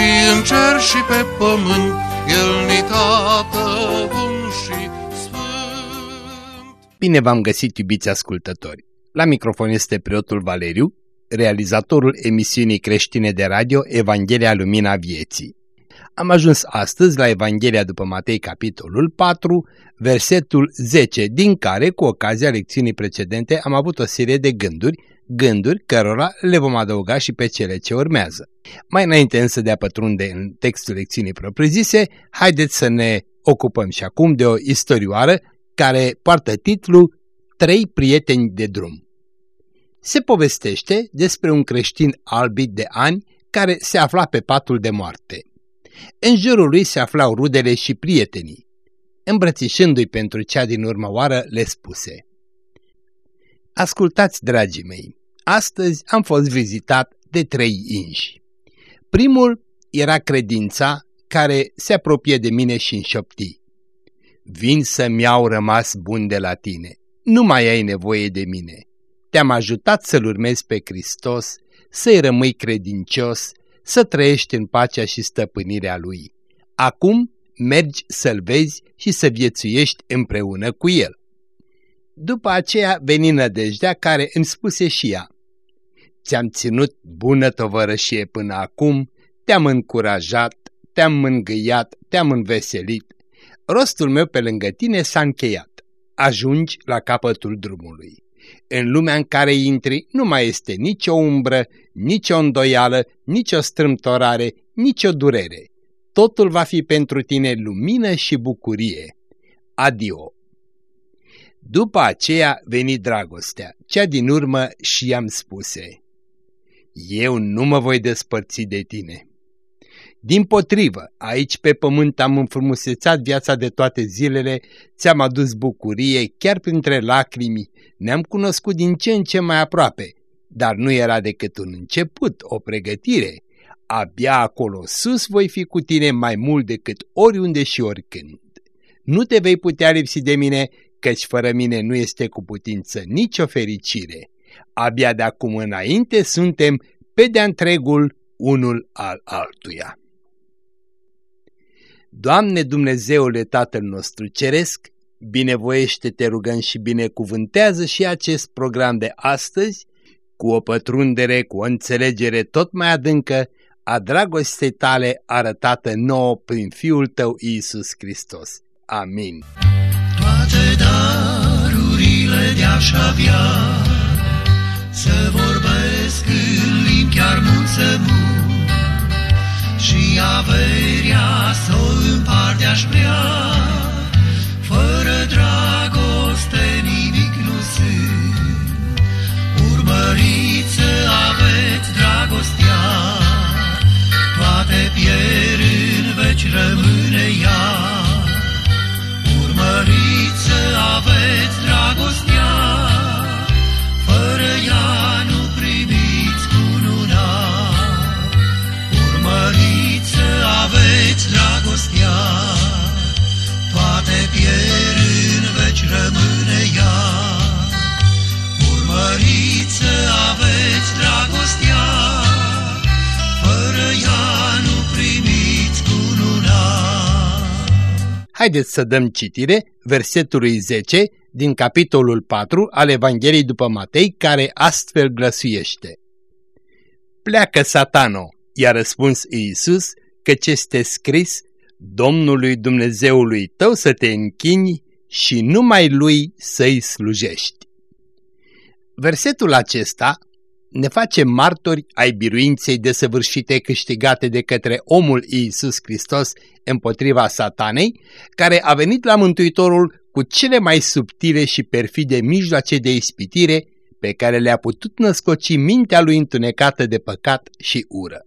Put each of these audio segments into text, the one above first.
și în cer și pe pământ, El ni tată bun și sfânt. Bine v-am găsit, iubiți ascultători! La microfon este preotul Valeriu, realizatorul emisiunii creștine de radio Evanghelia Lumina Vieții. Am ajuns astăzi la Evanghelia după Matei, capitolul 4, versetul 10, din care, cu ocazia lecțiunii precedente, am avut o serie de gânduri, gânduri cărora le vom adăuga și pe cele ce urmează. Mai înainte însă de a pătrunde în textul lecțiunii propriu-zise, haideți să ne ocupăm și acum de o istorioară care poartă titlul Trei prieteni de drum. Se povestește despre un creștin albit de ani care se afla pe patul de moarte. În jurul lui se aflau rudele și prietenii. Îmbrățișându-i pentru cea din urmă oară, le spuse Ascultați, dragii mei, astăzi am fost vizitat de trei inși. Primul era credința care se apropie de mine și înșopti. Vin să-mi iau rămas bun de la tine, nu mai ai nevoie de mine. Te-am ajutat să-L urmezi pe Hristos, să-i rămâi credincios, să trăiești în pacea și stăpânirea Lui. Acum mergi să-L vezi și să viețuiești împreună cu El. După aceea veni nădejdea care îmi spuse și ea, Ți-am ținut bună tovărășie până acum, te-am încurajat, te-am mângâiat, te-am înveselit. Rostul meu pe lângă tine s-a încheiat. Ajungi la capătul drumului. În lumea în care intri nu mai este nicio umbră, nicio îndoială, nicio strâmtorare, nicio durere. Totul va fi pentru tine lumină și bucurie. Adio! După aceea veni dragostea, cea din urmă și i-am spuse, Eu nu mă voi despărți de tine. Din potrivă, aici pe pământ am înfrumusețat viața de toate zilele, ți-am adus bucurie chiar printre lacrimi, ne-am cunoscut din ce în ce mai aproape, dar nu era decât un început, o pregătire. Abia acolo sus voi fi cu tine mai mult decât oriunde și oricând. Nu te vei putea lipsi de mine, căci fără mine nu este cu putință nicio fericire. Abia de acum înainte suntem pe de întregul unul al altuia. Doamne Dumnezeule Tatăl nostru Ceresc, binevoiește, te rugăm și binecuvântează și acest program de astăzi cu o pătrundere, cu o înțelegere tot mai adâncă a dragostei tale arătată nouă prin Fiul tău Iisus Hristos. Amin. Toate darurile de-aș avea Să vorbesc în limbi chiar mult să Și averia să o împart Haideți să dăm citire versetului 10 din capitolul 4 al Evangheliei după Matei, care astfel glăsuiește. Pleacă, satano, i-a răspuns Iisus, căci este scris, Domnului Dumnezeului tău să te închini și numai Lui să-i slujești. Versetul acesta ne face martori ai biruinței desăvârșite câștigate de către omul Iisus Hristos împotriva satanei, care a venit la Mântuitorul cu cele mai subtile și perfide mijloace de ispitire pe care le-a putut născoci mintea lui întunecată de păcat și ură.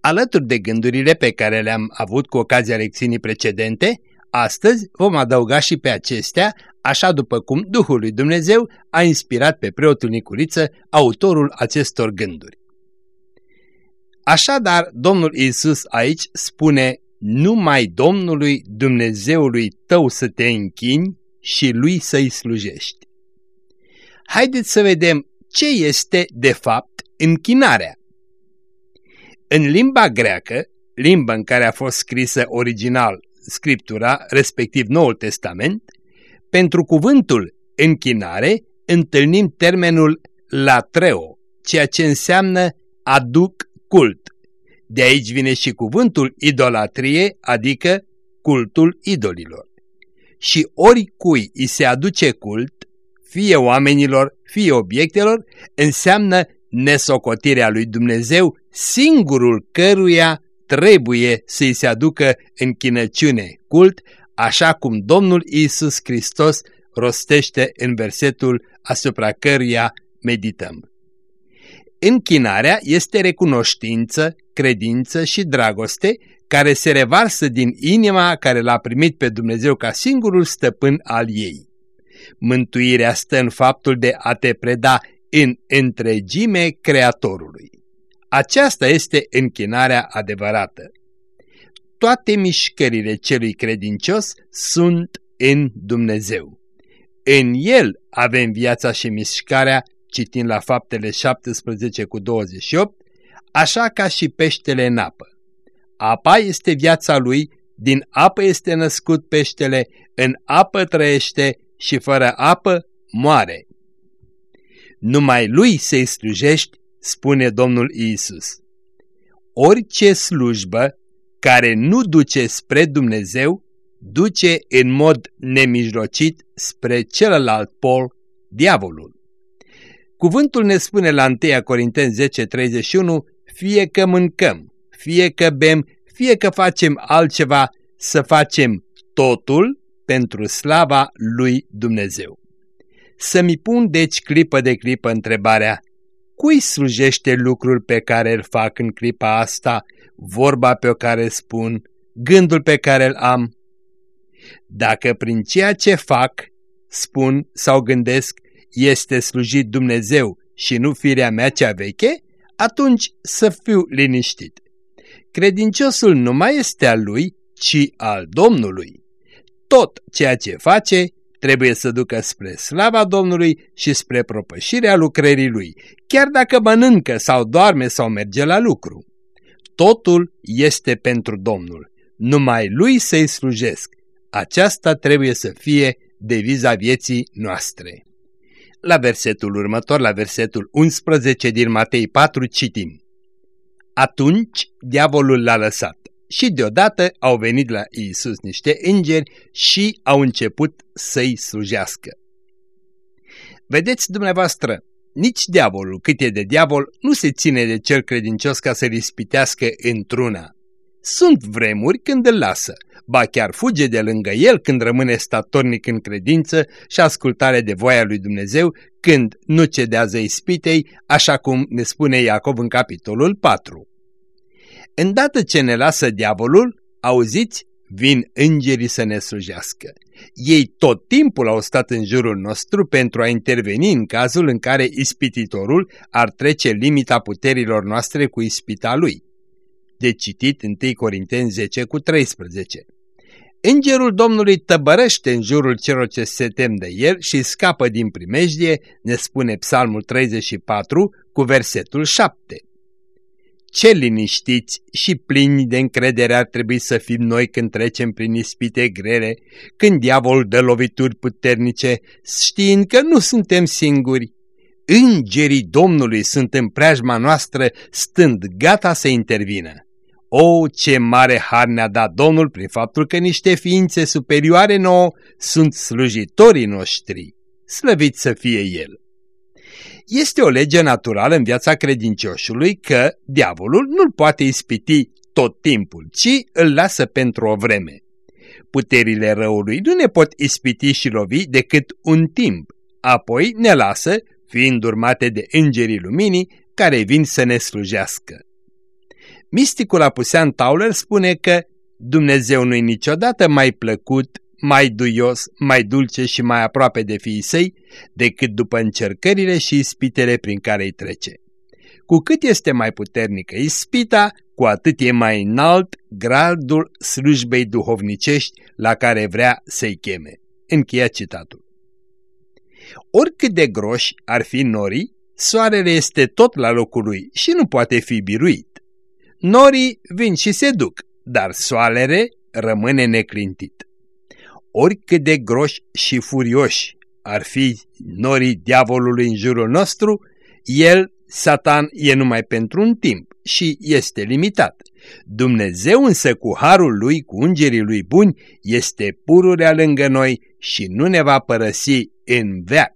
Alături de gândurile pe care le-am avut cu ocazia lecțiunii precedente, astăzi vom adăuga și pe acestea, așa după cum Duhul lui Dumnezeu a inspirat pe preotul Nicuriță, autorul acestor gânduri. Așadar, Domnul Isus aici spune, numai Domnului Dumnezeului tău să te închini și lui să-i slujești. Haideți să vedem ce este de fapt închinarea. În limba greacă, limba în care a fost scrisă original Scriptura, respectiv Noul Testament, pentru cuvântul închinare întâlnim termenul latreo, ceea ce înseamnă aduc cult. De aici vine și cuvântul idolatrie, adică cultul idolilor. Și oricui îi se aduce cult, fie oamenilor, fie obiectelor, înseamnă nesocotirea lui Dumnezeu, singurul căruia trebuie să-i se aducă închinăciune cult, așa cum Domnul Isus Hristos rostește în versetul asupra căruia medităm. Închinarea este recunoștință, credință și dragoste care se revarsă din inima care l-a primit pe Dumnezeu ca singurul stăpân al ei. Mântuirea stă în faptul de a te preda în întregime Creatorului. Aceasta este închinarea adevărată. Toate mișcările celui credincios sunt în Dumnezeu. În El avem viața și mișcarea, citind la faptele 17 cu 28, așa ca și peștele în apă. Apa este viața lui, din apă este născut peștele, în apă trăiește și fără apă moare. Numai lui să-i slujești, spune Domnul Iisus. Orice slujbă care nu duce spre Dumnezeu, duce în mod nemijlocit spre celălalt pol, diavolul. Cuvântul ne spune la 1 Corinteni 10:31, fie că mâncăm, fie că bem, fie că facem altceva, să facem totul pentru slava lui Dumnezeu. Să-mi pun deci clipă de clipă întrebarea, cui slujește lucrul pe care îl fac în clipa asta, vorba pe care spun, gândul pe care îl am? Dacă prin ceea ce fac, spun sau gândesc, este slujit Dumnezeu și nu firea mea cea veche, atunci să fiu liniștit. Credinciosul nu mai este al lui, ci al Domnului. Tot ceea ce face trebuie să ducă spre slava Domnului și spre propășirea lucrării lui, chiar dacă mănâncă sau doarme sau merge la lucru. Totul este pentru Domnul, numai lui să-i slujesc. Aceasta trebuie să fie deviza vieții noastre. La versetul următor, la versetul 11 din Matei 4, citim. Atunci diavolul l-a lăsat și deodată au venit la Iisus niște îngeri și au început să-i slujească. Vedeți dumneavoastră, nici diavolul, cât e de diavol, nu se ține de cel credincios ca să-l ispitească într-una. Sunt vremuri când îl lasă, ba chiar fuge de lângă el când rămâne statornic în credință și ascultare de voia lui Dumnezeu, când nu cedează ispitei, așa cum ne spune Iacov în capitolul 4. Îndată ce ne lasă diavolul, auziți, vin îngerii să ne slujească. Ei tot timpul au stat în jurul nostru pentru a interveni în cazul în care ispititorul ar trece limita puterilor noastre cu ispita lui. De citit 1 Corinteni 10 cu 13. Îngerul Domnului tăbărăște în jurul celor ce se tem de el și scapă din primejdie, ne spune Psalmul 34 cu versetul 7. Ce liniștiți și plini de încredere ar trebui să fim noi când trecem prin ispite grele, când diavolul dă lovituri puternice, știind că nu suntem singuri. Îngerii Domnului sunt în preajma noastră, stând gata să intervină. O, ce mare har ne-a dat Domnul prin faptul că niște ființe superioare nouă sunt slujitorii noștri. Slăvit să fie El! Este o lege naturală în viața credincioșului că diavolul nu-l poate ispiti tot timpul, ci îl lasă pentru o vreme. Puterile răului nu ne pot ispiti și lovi decât un timp, apoi ne lasă, fiind urmate de îngerii luminii, care vin să ne slujească. Misticul Apusean Tauler spune că Dumnezeu nu-i niciodată mai plăcut, mai duios, mai dulce și mai aproape de fiii săi decât după încercările și ispitele prin care îi trece. Cu cât este mai puternică ispita, cu atât e mai înalt gradul slujbei duhovnicești la care vrea să-i cheme. Încheia citatul. Oricât de groși ar fi norii, soarele este tot la locul lui și nu poate fi biruit. Norii vin și se duc, dar soarele rămâne neclintit. Oricât de groși și furioși ar fi norii diavolului în jurul nostru, el, Satan, e numai pentru un timp și este limitat. Dumnezeu însă cu harul lui, cu ungerii lui buni, este pururea lângă noi și nu ne va părăsi în veac.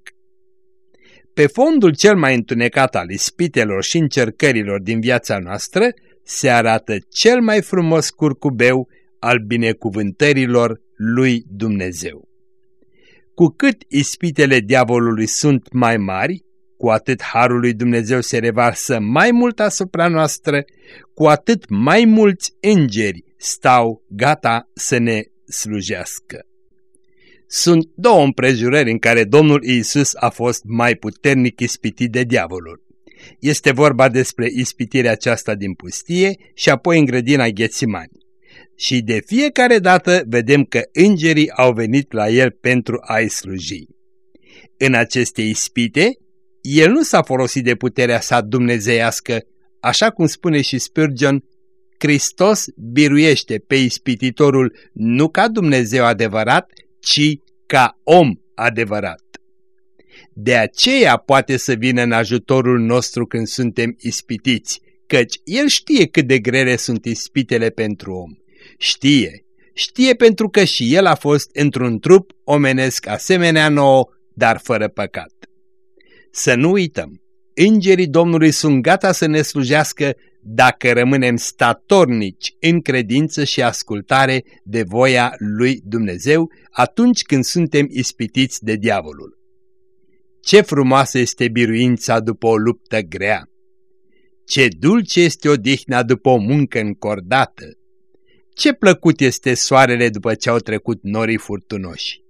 Pe fondul cel mai întunecat al ispitelor și încercărilor din viața noastră se arată cel mai frumos curcubeu al binecuvântărilor lui Dumnezeu. Cu cât ispitele diavolului sunt mai mari, cu atât harul lui Dumnezeu se revarsă mai mult asupra noastră, cu atât mai mulți îngeri stau gata să ne slujească. Sunt două împrejurări în care Domnul Iisus a fost mai puternic ispitit de diavolul. Este vorba despre ispitirea aceasta din pustie și apoi în grădina Ghețimani. Și de fiecare dată vedem că îngerii au venit la el pentru a-i sluji. În aceste ispite, el nu s-a folosit de puterea sa dumnezeiască, așa cum spune și Spurgeon, Hristos biruiește pe ispititorul nu ca Dumnezeu adevărat, ci ca om adevărat. De aceea poate să vină în ajutorul nostru când suntem ispitiți, căci El știe cât de grele sunt ispitele pentru om. Știe, știe pentru că și El a fost într-un trup omenesc asemenea nouă, dar fără păcat. Să nu uităm, îngerii Domnului sunt gata să ne slujească dacă rămânem statornici în credință și ascultare de voia lui Dumnezeu atunci când suntem ispitiți de diavolul. Ce frumoasă este biruința după o luptă grea! Ce dulce este odihna după o muncă încordată! Ce plăcut este soarele după ce au trecut norii furtunoși!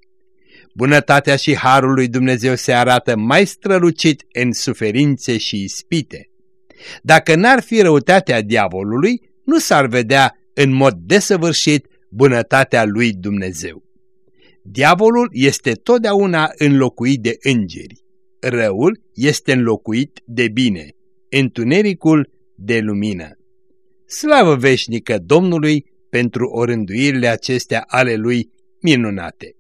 Bunătatea și harul lui Dumnezeu se arată mai strălucit în suferințe și ispite. Dacă n-ar fi răutatea diavolului, nu s-ar vedea în mod desăvârșit bunătatea lui Dumnezeu. Diavolul este totdeauna înlocuit de îngeri, răul este înlocuit de bine, întunericul de lumină. Slavă veșnică Domnului pentru orânduirile acestea ale lui minunate!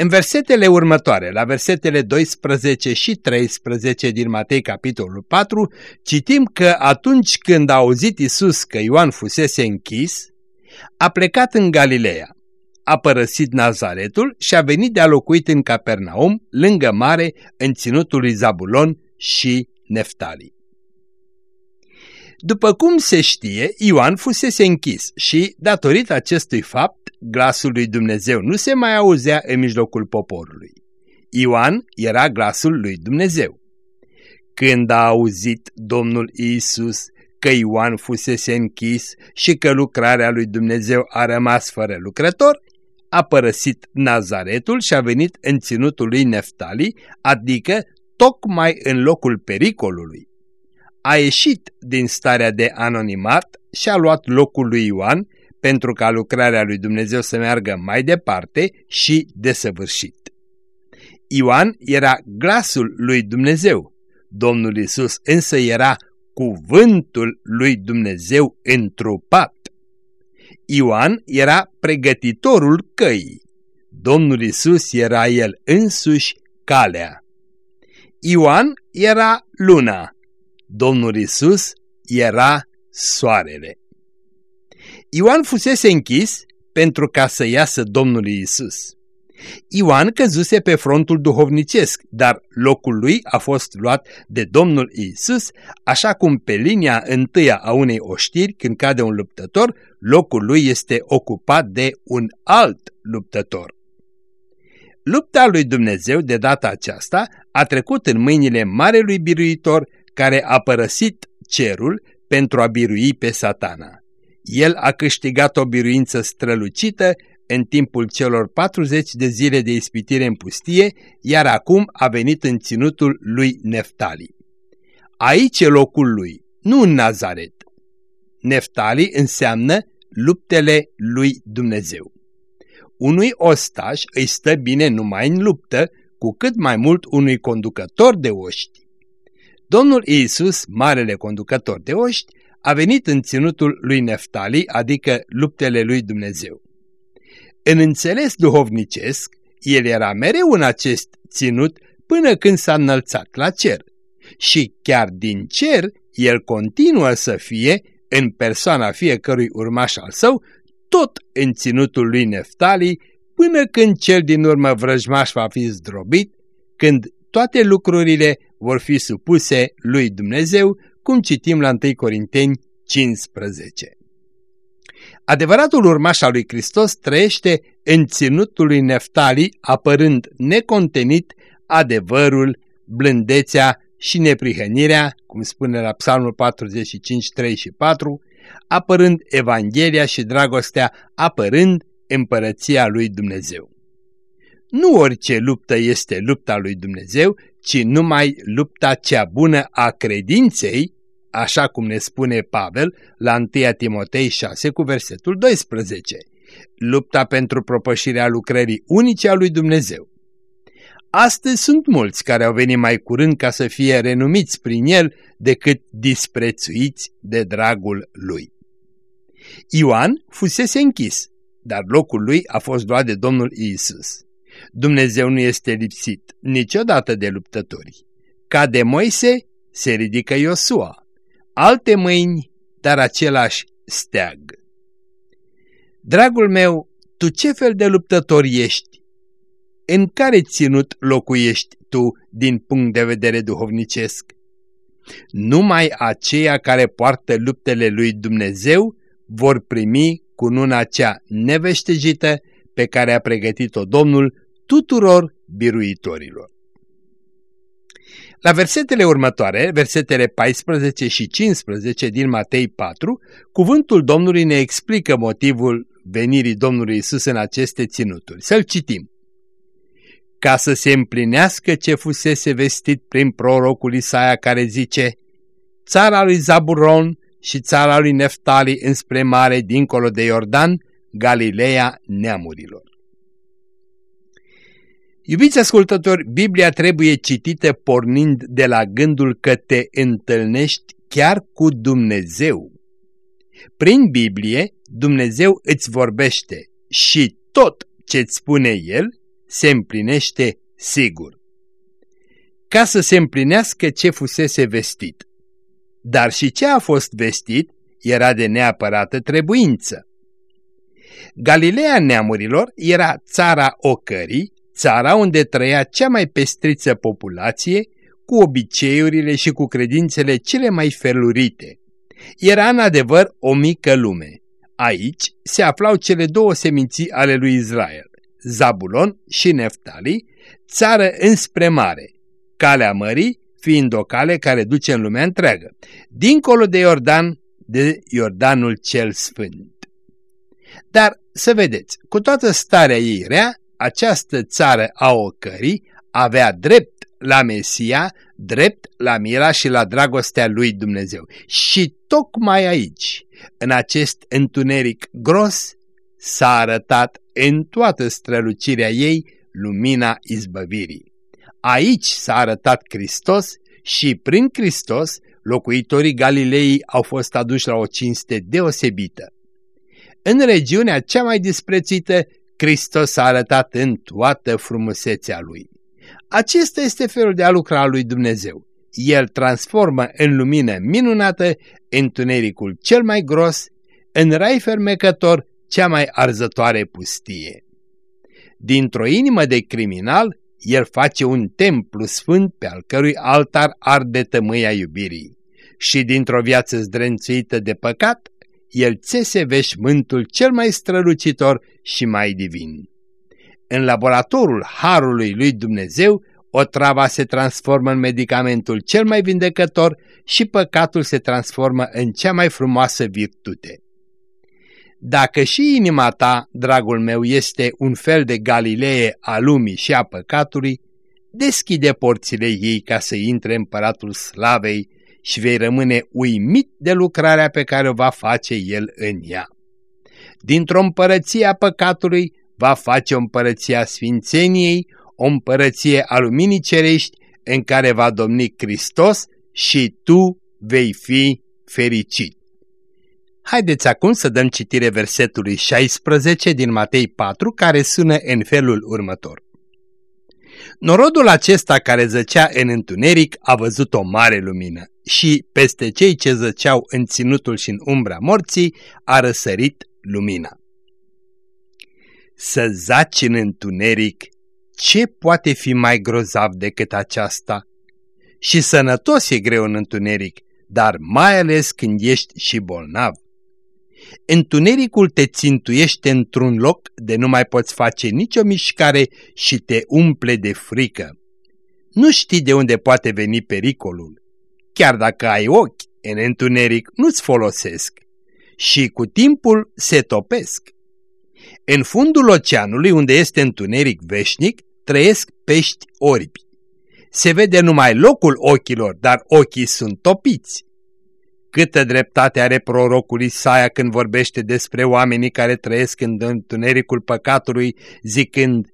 În versetele următoare, la versetele 12 și 13 din Matei capitolul 4, citim că atunci când a auzit Isus că Ioan fusese închis, a plecat în Galileea, a părăsit Nazaretul și a venit de-a locuit în Capernaum, lângă mare, în ținutul lui Zabulon și Neftali. După cum se știe, Ioan fusese închis și, datorită acestui fapt, glasul lui Dumnezeu nu se mai auzea în mijlocul poporului. Ioan era glasul lui Dumnezeu. Când a auzit Domnul Iisus că Ioan fusese închis și că lucrarea lui Dumnezeu a rămas fără lucrător, a părăsit Nazaretul și a venit în ținutul lui Neftali, adică tocmai în locul pericolului a ieșit din starea de anonimat și a luat locul lui Ioan pentru ca lucrarea lui Dumnezeu să meargă mai departe și desăvârșit. Ioan era glasul lui Dumnezeu, Domnul Isus însă era cuvântul lui Dumnezeu întrupat. Ioan era pregătitorul căii, Domnul Isus era el însuși calea. Ioan era luna, Domnul Isus era soarele. Ioan fusese închis pentru ca să iasă Domnul Isus. Ioan căzuse pe frontul duhovnicesc, dar locul lui a fost luat de Domnul Isus, așa cum pe linia întâia a unei oștiri, când cade un luptător, locul lui este ocupat de un alt luptător. Lupta lui Dumnezeu de data aceasta a trecut în mâinile Marelui Biruitor care a părăsit cerul pentru a birui pe satana. El a câștigat o biruință strălucită în timpul celor 40 de zile de ispitire în pustie, iar acum a venit în ținutul lui Neftali. Aici e locul lui, nu în Nazaret. Neftali înseamnă luptele lui Dumnezeu. Unui ostaș îi stă bine numai în luptă, cu cât mai mult unui conducător de oști. Domnul Iisus, marele conducător de oști, a venit în ținutul lui Neftali, adică luptele lui Dumnezeu. În înțeles duhovnicesc, el era mereu în acest ținut până când s-a înălțat la cer. Și chiar din cer, el continuă să fie, în persoana fiecărui urmaș al său, tot în ținutul lui Neftali, până când cel din urmă vrăjmaș va fi zdrobit, când toate lucrurile vor fi supuse lui Dumnezeu, cum citim la 1 Corinteni 15. Adevăratul urmaș al lui Hristos trăiește în ținutul lui Neftali, apărând necontenit adevărul, blândețea și neprihănirea, cum spune la Psalmul 45, 3 și 4, apărând Evanghelia și dragostea, apărând împărăția lui Dumnezeu. Nu orice luptă este lupta lui Dumnezeu, ci numai lupta cea bună a credinței, așa cum ne spune Pavel la 1 Timotei 6 cu versetul 12. Lupta pentru propășirea lucrării unice a lui Dumnezeu. Astăzi sunt mulți care au venit mai curând ca să fie renumiți prin el decât disprețuiți de dragul lui. Ioan fusese închis, dar locul lui a fost luat de Domnul Iisus. Dumnezeu nu este lipsit niciodată de luptători. Ca de Moise se ridică Iosua, alte mâini, dar același steag. Dragul meu, tu ce fel de luptător ești? În care ținut locuiești tu din punct de vedere duhovnicesc? Numai aceia care poartă luptele lui Dumnezeu vor primi cununa cea neveștejită pe care a pregătit-o Domnul tuturor biruitorilor. La versetele următoare, versetele 14 și 15 din Matei 4, cuvântul Domnului ne explică motivul venirii Domnului Isus în aceste ținuturi. Să-l citim. Ca să se împlinească ce fusese vestit prin prorocul Isaia care zice Țara lui Zaburon și țara lui Neftali înspre mare dincolo de Iordan, Galileea neamurilor. Iubiți ascultători, Biblia trebuie citită pornind de la gândul că te întâlnești chiar cu Dumnezeu. Prin Biblie, Dumnezeu îți vorbește și tot ce-ți spune El se împlinește sigur. Ca să se împlinească ce fusese vestit. Dar și ce a fost vestit era de neapărată trebuință. Galileea neamurilor era țara ocării, țara unde trăia cea mai pestriță populație, cu obiceiurile și cu credințele cele mai felurite. Era în adevăr o mică lume. Aici se aflau cele două seminții ale lui Israel, Zabulon și Neftali, țară înspre mare, calea mării fiind o cale care duce în lumea întreagă, dincolo de Iordan, de Iordanul cel Sfânt. Dar să vedeți, cu toată starea ei rea, această țară a ocării avea drept la Mesia, drept la mila și la dragostea lui Dumnezeu. Și tocmai aici, în acest întuneric gros, s-a arătat în toată strălucirea ei lumina izbăvirii. Aici s-a arătat Hristos și prin Hristos locuitorii Galilei au fost aduși la o cinste deosebită. În regiunea cea mai disprețuită, Hristos s-a arătat în toată frumusețea Lui. Acesta este felul de a lucra lui Dumnezeu. El transformă în lumină minunată întunericul cel mai gros, în rai fermecător cea mai arzătoare pustie. Dintr-o inimă de criminal, el face un templu sfânt pe al cărui altar arde tămâia iubirii. Și dintr-o viață zdrențuită de păcat, el țese veșmântul cel mai strălucitor și mai divin. În laboratorul Harului lui Dumnezeu, otrava se transformă în medicamentul cel mai vindecător și păcatul se transformă în cea mai frumoasă virtute. Dacă și inima ta, dragul meu, este un fel de Galilee a lumii și a păcatului, deschide porțile ei ca să intre împăratul slavei și vei rămâne uimit de lucrarea pe care o va face el în ea. Dintr-o împărăție a păcatului va face o împărăție a sfințeniei, o împărăție a luminii cerești în care va domni Hristos și tu vei fi fericit. Haideți acum să dăm citire versetului 16 din Matei 4, care sună în felul următor. Norodul acesta care zăcea în întuneric a văzut o mare lumină și peste cei ce zăceau în ținutul și în umbra morții a răsărit lumina. Să zaci în întuneric, ce poate fi mai grozav decât aceasta? Și sănătos e greu în întuneric, dar mai ales când ești și bolnav. Întunericul te țintuiește într-un loc de nu mai poți face nicio mișcare și te umple de frică. Nu știi de unde poate veni pericolul. Chiar dacă ai ochi în întuneric, nu-ți folosesc. Și cu timpul se topesc. În fundul oceanului, unde este întuneric veșnic, trăiesc pești orbi. Se vede numai locul ochilor, dar ochii sunt topiți. Câtă dreptate are prorocul Isaia când vorbește despre oamenii care trăiesc în întunericul păcatului, zicând,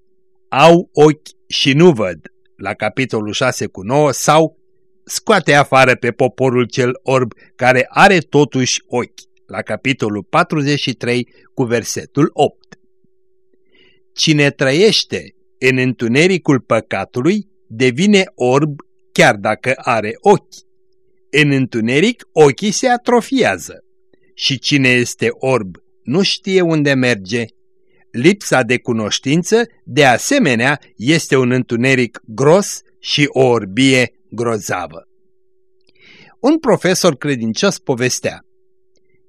au ochi și nu văd, la capitolul 6 cu 9, sau scoate afară pe poporul cel orb care are totuși ochi, la capitolul 43 cu versetul 8. Cine trăiește în întunericul păcatului devine orb chiar dacă are ochi. În întuneric ochii se atrofiază și cine este orb nu știe unde merge. Lipsa de cunoștință, de asemenea, este un întuneric gros și o orbie grozavă. Un profesor credincios povestea.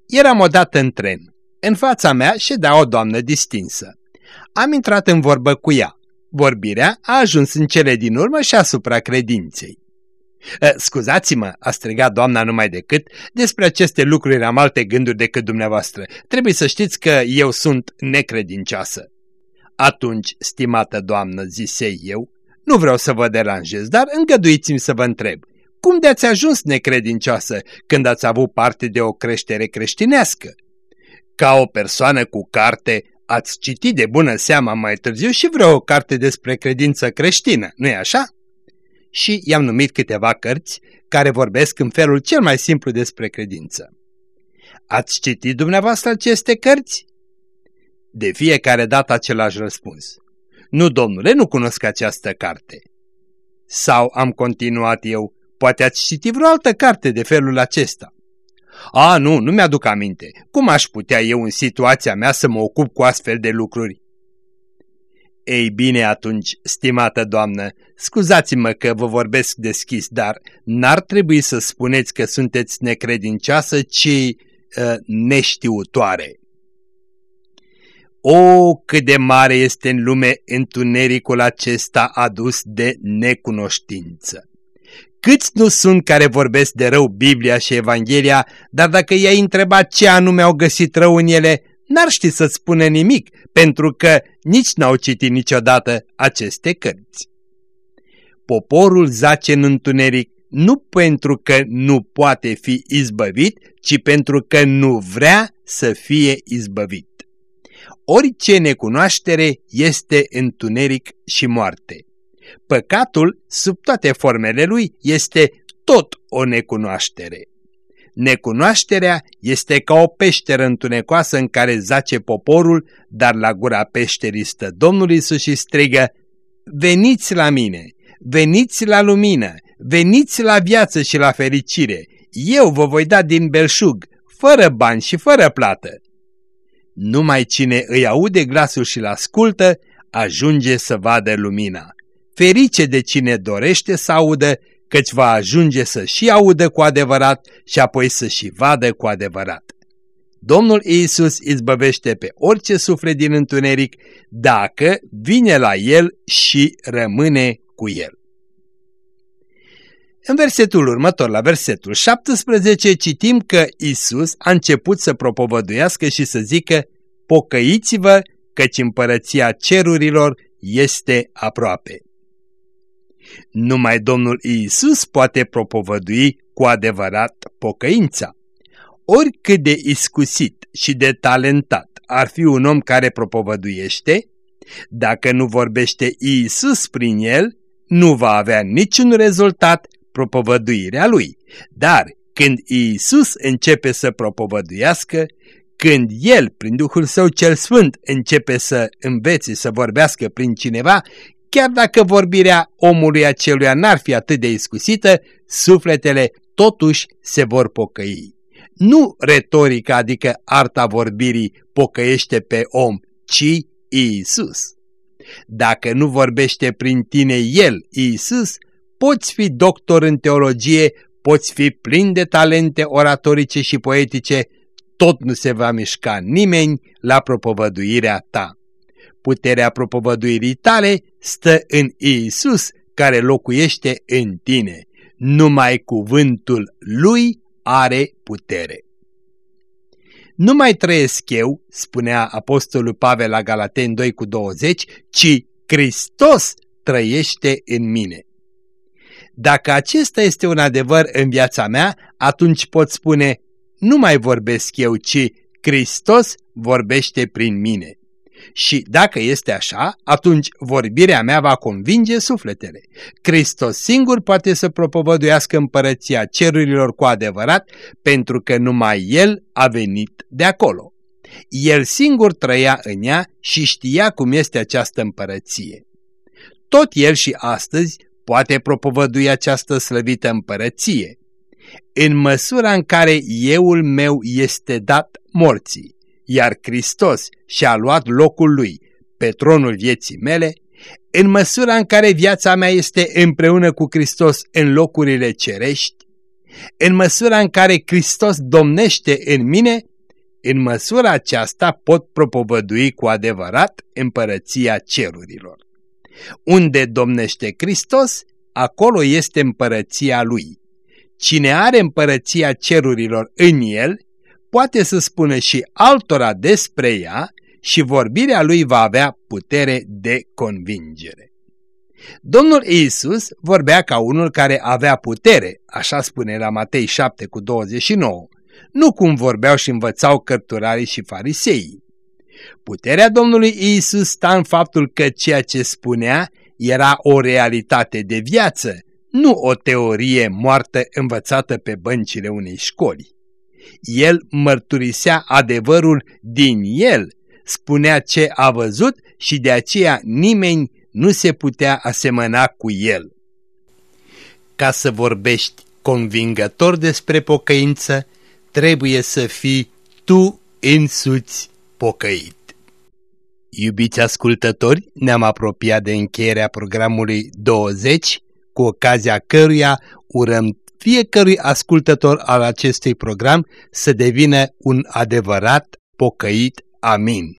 Eram odată în tren. În fața mea ședea o doamnă distinsă. Am intrat în vorbă cu ea. Vorbirea a ajuns în cele din urmă și asupra credinței. Scuzați-mă, a strigat doamna numai decât, despre aceste lucruri am alte gânduri decât dumneavoastră. Trebuie să știți că eu sunt necredincioasă. Atunci, stimată doamnă, zise eu, nu vreau să vă deranjez, dar îngăduiți-mi să vă întreb. Cum de-ați ajuns necredincioasă când ați avut parte de o creștere creștinească? Ca o persoană cu carte, ați citit de bună seama mai târziu și vreo carte despre credință creștină, nu-i așa? Și i-am numit câteva cărți care vorbesc în felul cel mai simplu despre credință. Ați citit dumneavoastră aceste cărți? De fiecare dată același răspuns. Nu, domnule, nu cunosc această carte. Sau am continuat eu, poate ați citit vreo altă carte de felul acesta. A, nu, nu mi-aduc aminte. Cum aș putea eu în situația mea să mă ocup cu astfel de lucruri? Ei bine atunci, stimată doamnă, scuzați-mă că vă vorbesc deschis, dar n-ar trebui să spuneți că sunteți necredincioasă, ci uh, neștiutoare. O, cât de mare este în lume întunericul acesta adus de necunoștință! Câți nu sunt care vorbesc de rău Biblia și Evanghelia, dar dacă i-ai întrebat ce anume au găsit rău în ele, n-ar ști să spune nimic, pentru că nici n-au citit niciodată aceste cărți. Poporul zace în întuneric nu pentru că nu poate fi izbăvit, ci pentru că nu vrea să fie izbăvit. Orice necunoaștere este întuneric și moarte. Păcatul, sub toate formele lui, este tot o necunoaștere. Necunoașterea este ca o peșteră întunecoasă în care zace poporul, dar la gura peșterii stă Domnul Isus și strigă, Veniți la mine, veniți la lumină, veniți la viață și la fericire, eu vă voi da din belșug, fără bani și fără plată. Numai cine îi aude glasul și-l ascultă, ajunge să vadă lumina. Ferice de cine dorește să audă, căci va ajunge să și audă cu adevărat și apoi să și vadă cu adevărat. Domnul Iisus izbăvește pe orice suflet din întuneric dacă vine la el și rămâne cu el. În versetul următor, la versetul 17, citim că Isus a început să propovăduiască și să zică Pocăiți-vă, căci împărăția cerurilor este aproape. Numai Domnul Iisus poate propovădui cu adevărat pocăința. Oricât de iscusit și de talentat ar fi un om care propovăduiește, dacă nu vorbește Iisus prin el, nu va avea niciun rezultat propovăduirea lui. Dar când Iisus începe să propovăduiască, când El, prin Duhul Său cel Sfânt, începe să învețe să vorbească prin cineva, chiar dacă vorbirea omului aceluia n-ar fi atât de iscusită, sufletele totuși se vor pocăi. Nu retorica, adică arta vorbirii, pocăiește pe om, ci Iisus. Dacă nu vorbește prin tine El, Iisus, poți fi doctor în teologie, poți fi plin de talente oratorice și poetice, tot nu se va mișca nimeni la propovăduirea ta. Puterea propovăduirii tale stă în Iisus care locuiește în tine. Numai cuvântul Lui are putere. Nu mai trăiesc eu, spunea apostolul Pavel la Galaten 2 cu 20, ci Hristos trăiește în mine. Dacă acesta este un adevăr în viața mea, atunci pot spune, nu mai vorbesc eu, ci Hristos vorbește prin mine. Și dacă este așa, atunci vorbirea mea va convinge sufletele. Hristos singur poate să propovăduiască împărăția cerurilor cu adevărat, pentru că numai El a venit de acolo. El singur trăia în ea și știa cum este această împărăție. Tot El și astăzi poate propovădui această slăvită împărăție. În măsura în care euul meu este dat morții, iar Hristos și-a luat locul lui pe tronul vieții mele, în măsura în care viața mea este împreună cu Hristos în locurile cerești, în măsura în care Hristos domnește în mine, în măsura aceasta pot propovădui cu adevărat împărăția cerurilor. Unde domnește Hristos, acolo este împărăția Lui. Cine are împărăția cerurilor în el, poate să spună și altora despre ea și vorbirea lui va avea putere de convingere. Domnul Iisus vorbea ca unul care avea putere, așa spune la Matei 7 cu 29, nu cum vorbeau și învățau cărturarii și fariseii. Puterea Domnului Iisus sta în faptul că ceea ce spunea era o realitate de viață, nu o teorie moartă învățată pe băncile unei școli. El mărturisea adevărul din el, spunea ce a văzut și de aceea nimeni nu se putea asemăna cu el. Ca să vorbești convingător despre pocăință, trebuie să fii tu însuți pocăit. Iubiți ascultători, ne-am apropiat de încheierea programului 20, cu ocazia căruia urăm fiecărui ascultător al acestui program să devină un adevărat pocăit. Amin.